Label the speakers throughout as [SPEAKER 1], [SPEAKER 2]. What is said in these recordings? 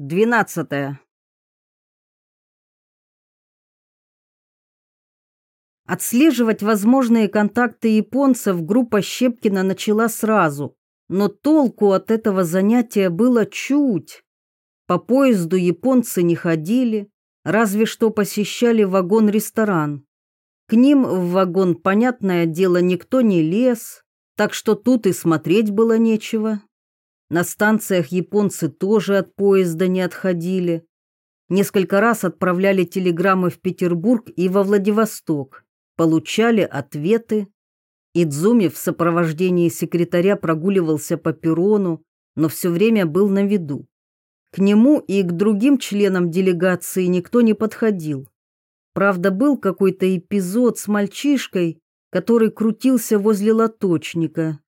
[SPEAKER 1] Двенадцатое. Отслеживать возможные контакты японцев группа Щепкина начала сразу, но толку от этого занятия было чуть. По поезду японцы не ходили, разве что посещали вагон-ресторан. К ним в вагон, понятное дело, никто не лез, так что тут и смотреть было нечего. На станциях японцы тоже от поезда не отходили. Несколько раз отправляли телеграммы в Петербург и во Владивосток получали ответы. Идзуми в сопровождении секретаря прогуливался по перрону, но все время был на виду. К нему и к другим членам делегации никто не подходил. Правда, был какой-то эпизод с мальчишкой, который крутился возле лоточника.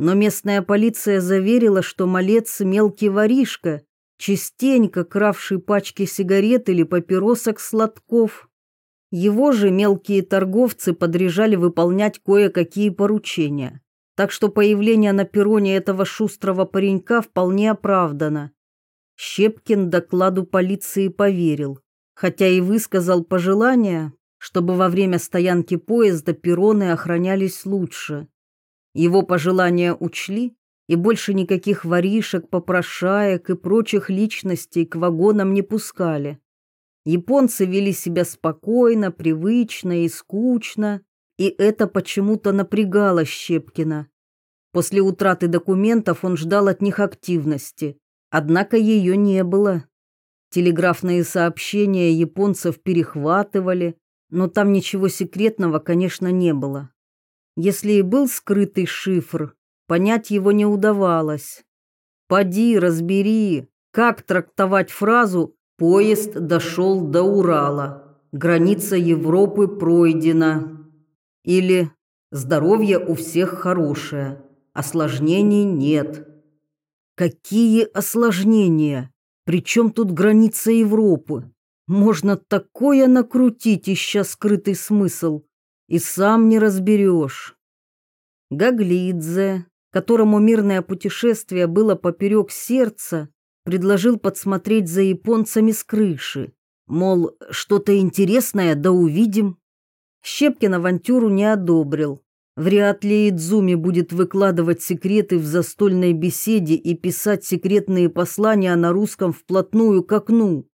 [SPEAKER 1] Но местная полиция заверила, что малец мелкий воришка, частенько кравший пачки сигарет или папиросок сладков. Его же мелкие торговцы подряжали выполнять кое-какие поручения. Так что появление на перроне этого шустрого паренька вполне оправдано. Щепкин докладу полиции поверил, хотя и высказал пожелание, чтобы во время стоянки поезда перроны охранялись лучше. Его пожелания учли, и больше никаких воришек, попрошаек и прочих личностей к вагонам не пускали. Японцы вели себя спокойно, привычно и скучно, и это почему-то напрягало Щепкина. После утраты документов он ждал от них активности, однако ее не было. Телеграфные сообщения японцев перехватывали, но там ничего секретного, конечно, не было. Если и был скрытый шифр, понять его не удавалось. Поди, разбери, как трактовать фразу Поезд дошел до Урала. Граница Европы пройдена. Или здоровье у всех хорошее. Осложнений нет. Какие осложнения? Причем тут граница Европы? Можно такое накрутить, ища скрытый смысл, и сам не разберешь. Гаглидзе, которому мирное путешествие было поперек сердца, предложил подсмотреть за японцами с крыши. Мол, что-то интересное, да увидим. Щепкин авантюру не одобрил. Вряд ли Идзуми будет выкладывать секреты в застольной беседе и писать секретные послания на русском вплотную к окну.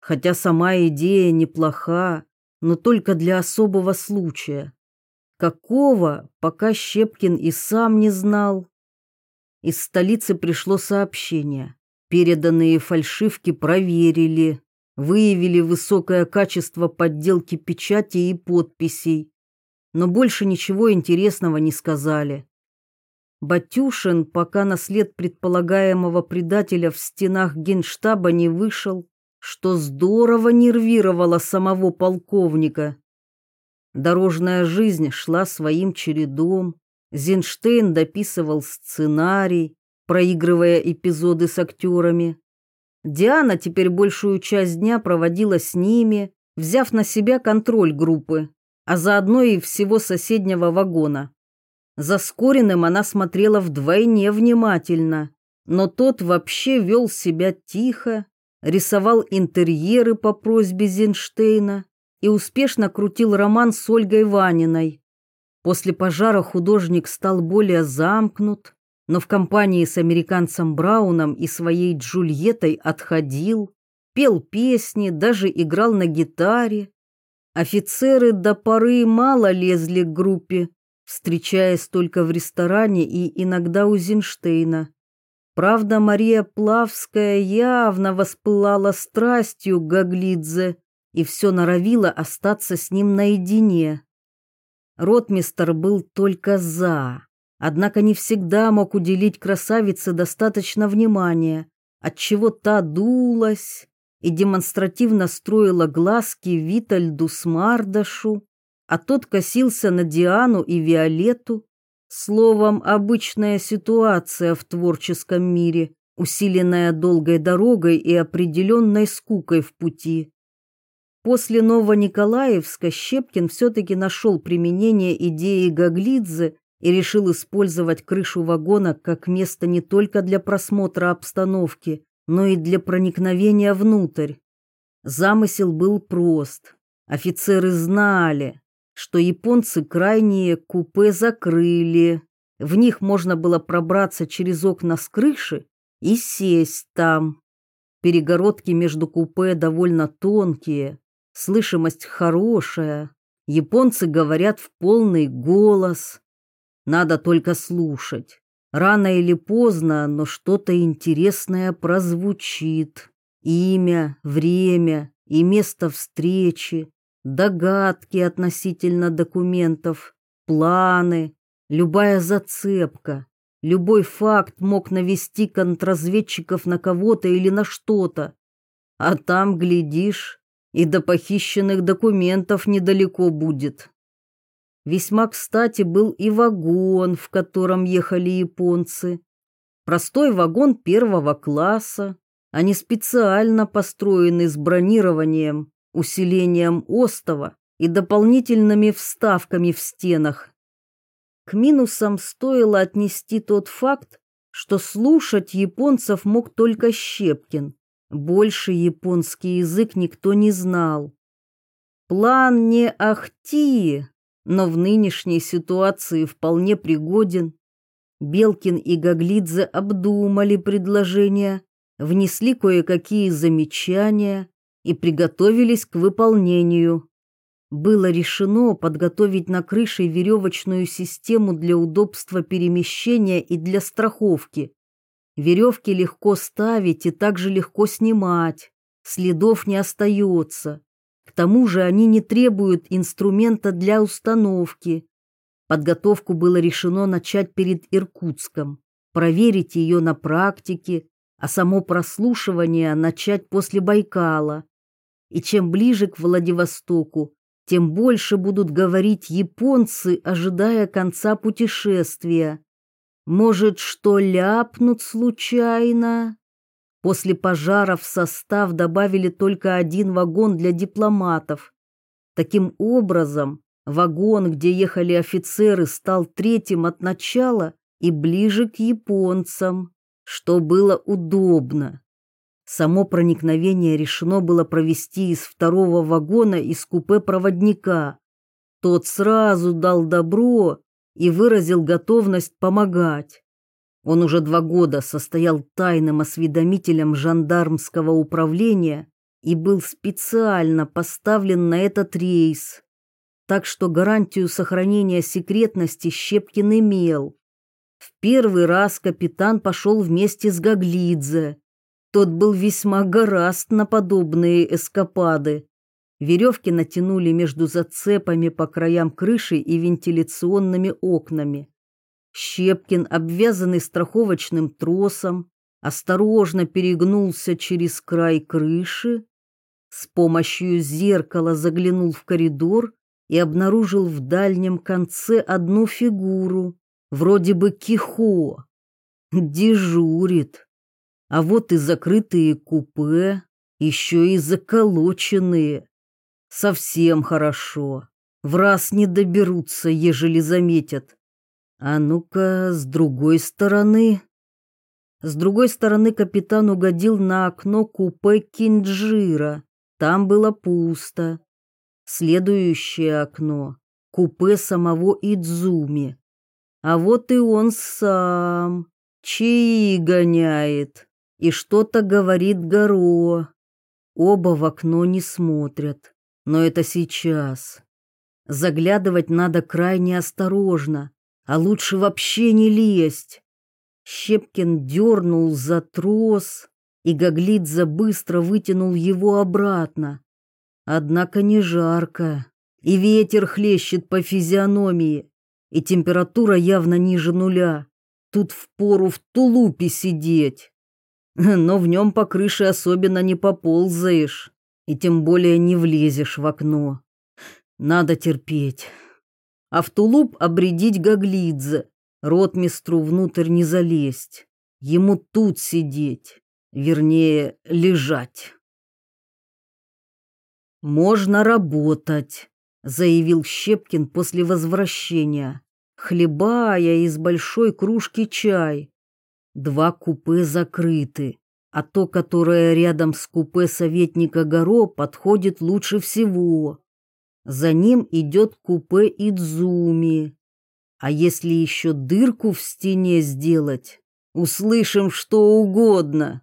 [SPEAKER 1] Хотя сама идея неплоха, но только для особого случая. Какого, пока Щепкин и сам не знал. Из столицы пришло сообщение. Переданные фальшивки проверили, выявили высокое качество подделки печати и подписей, но больше ничего интересного не сказали. Батюшин, пока на след предполагаемого предателя в стенах генштаба не вышел, что здорово нервировало самого полковника. Дорожная жизнь шла своим чередом, Зинштейн дописывал сценарий, проигрывая эпизоды с актерами. Диана теперь большую часть дня проводила с ними, взяв на себя контроль группы, а заодно и всего соседнего вагона. За Скориным она смотрела вдвойне внимательно, но тот вообще вел себя тихо, рисовал интерьеры по просьбе Зинштейна и успешно крутил роман с Ольгой Ваниной. После пожара художник стал более замкнут, но в компании с американцем Брауном и своей Джульеттой отходил, пел песни, даже играл на гитаре. Офицеры до поры мало лезли к группе, встречаясь только в ресторане и иногда у Зинштейна. Правда, Мария Плавская явно воспылала страстью к Гаглидзе и все норовила остаться с ним наедине. Ротмистер был только «за». Однако не всегда мог уделить красавице достаточно внимания, отчего та дулась и демонстративно строила глазки Витальду Смардашу, а тот косился на Диану и Виолетту. Словом, обычная ситуация в творческом мире, усиленная долгой дорогой и определенной скукой в пути. После Новониколаевска Щепкин все-таки нашел применение идеи Гаглидзе и решил использовать крышу вагона как место не только для просмотра обстановки, но и для проникновения внутрь. Замысел был прост. Офицеры знали, что японцы крайние купе закрыли. В них можно было пробраться через окна с крыши и сесть там. Перегородки между купе довольно тонкие, слышимость хорошая. Японцы говорят в полный голос. Надо только слушать. Рано или поздно, но что-то интересное прозвучит. Имя, время и место встречи, догадки относительно документов, планы, любая зацепка, любой факт мог навести контрразведчиков на кого-то или на что-то. А там, глядишь, и до похищенных документов недалеко будет. Весьма кстати был и вагон, в котором ехали японцы. Простой вагон первого класса, а не специально построенный с бронированием, усилением остова и дополнительными вставками в стенах. К минусам стоило отнести тот факт, что слушать японцев мог только Щепкин. Больше японский язык никто не знал. План не ахти, но в нынешней ситуации вполне пригоден. Белкин и Гаглидзе обдумали предложение, внесли кое-какие замечания и приготовились к выполнению. Было решено подготовить на крыше веревочную систему для удобства перемещения и для страховки. Веревки легко ставить и также легко снимать, следов не остается. К тому же они не требуют инструмента для установки. Подготовку было решено начать перед Иркутском, проверить ее на практике, а само прослушивание начать после Байкала. И чем ближе к Владивостоку, тем больше будут говорить японцы, ожидая конца путешествия. Может, что ляпнут случайно? После пожара в состав добавили только один вагон для дипломатов. Таким образом, вагон, где ехали офицеры, стал третьим от начала и ближе к японцам что было удобно. Само проникновение решено было провести из второго вагона из купе проводника. Тот сразу дал добро и выразил готовность помогать. Он уже два года состоял тайным осведомителем жандармского управления и был специально поставлен на этот рейс. Так что гарантию сохранения секретности Щепкин имел. В первый раз капитан пошел вместе с Гаглидзе. Тот был весьма гораст на подобные эскапады. Веревки натянули между зацепами по краям крыши и вентиляционными окнами. Щепкин, обвязанный страховочным тросом, осторожно перегнулся через край крыши, с помощью зеркала заглянул в коридор и обнаружил в дальнем конце одну фигуру, вроде бы Кихо, дежурит. А вот и закрытые купе, еще и заколоченные. Совсем хорошо. В раз не доберутся, ежели заметят. А ну-ка, с другой стороны. С другой стороны капитан угодил на окно купе Кинджира. Там было пусто. Следующее окно — купе самого Идзуми. А вот и он сам. Чаи гоняет. И что-то говорит Горо. Оба в окно не смотрят. Но это сейчас. Заглядывать надо крайне осторожно, а лучше вообще не лезть. Щепкин дернул за трос, и Гаглидзе быстро вытянул его обратно. Однако не жарко, и ветер хлещет по физиономии и температура явно ниже нуля. Тут впору в тулупе сидеть. Но в нем по крыше особенно не поползаешь, и тем более не влезешь в окно. Надо терпеть. А в тулуп обредить Гаглидзе, ротмистру внутрь не залезть. Ему тут сидеть, вернее, лежать. Можно работать заявил Щепкин после возвращения, хлебая из большой кружки чай. Два купе закрыты. а то, которое рядом с купе советника Горо, подходит лучше всего. За ним идет купе Идзуми. А если еще дырку в стене сделать, услышим что угодно.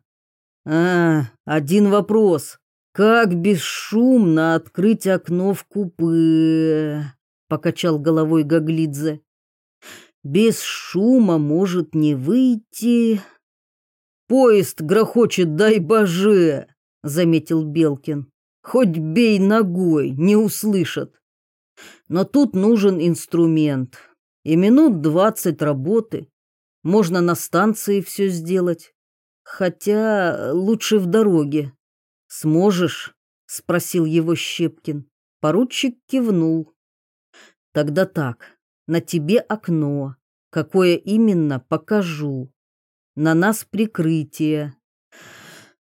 [SPEAKER 1] А, один вопрос. Как бесшумно открыть окно в купе? Покачал головой Гаглидзе. Без шума может не выйти. Поезд грохочет, дай боже, заметил Белкин. Хоть бей ногой, не услышат. Но тут нужен инструмент. И минут двадцать работы. Можно на станции все сделать. Хотя лучше в дороге. Сможешь? Спросил его Щепкин. Поручик кивнул. Тогда так, на тебе окно. Какое именно, покажу. На нас прикрытие.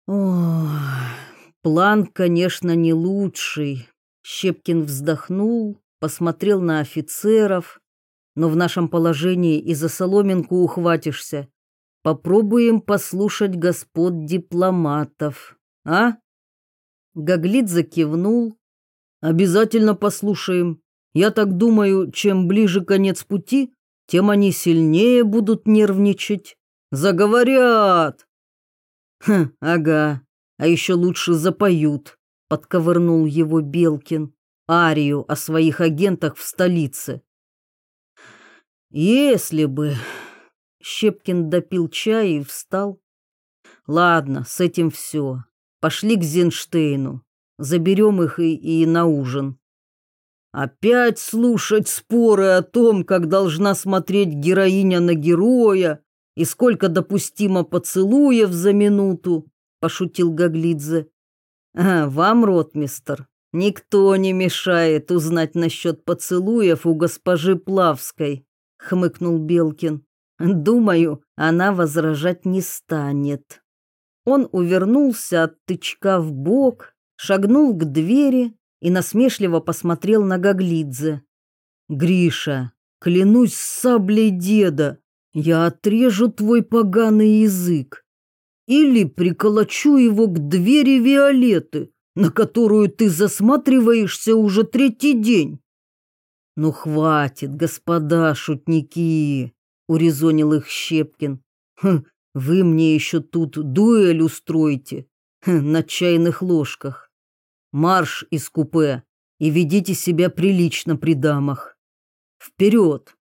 [SPEAKER 1] Ох... План, конечно, не лучший. Щепкин вздохнул, посмотрел на офицеров. Но в нашем положении и за соломинку ухватишься. Попробуем послушать господ дипломатов, а? Гаглидзе кивнул. Обязательно послушаем. Я так думаю, чем ближе конец пути, тем они сильнее будут нервничать. Заговорят. Хм, ага, а еще лучше запоют, подковырнул его Белкин, арию о своих агентах в столице. Если бы... Щепкин допил чай и встал. Ладно, с этим все. Пошли к Зенштейну. Заберем их и, и на ужин. Опять слушать споры о том, как должна смотреть героиня на героя и сколько допустимо поцелуев за минуту пошутил Гаглидзе. А, вам, ротмистер, никто не мешает узнать насчет поцелуев у госпожи Плавской, хмыкнул Белкин. Думаю, она возражать не станет. Он увернулся от тычка в бок, шагнул к двери и насмешливо посмотрел на Гаглидзе. Гриша, клянусь саблей деда, я отрежу твой поганый язык или приколочу его к двери Виолеты, на которую ты засматриваешься уже третий день. Ну хватит, господа шутники, урезонил их Щепкин. Хм, вы мне еще тут дуэль устроите хм, на чайных ложках. Марш из купе и ведите себя прилично при дамах. Вперед!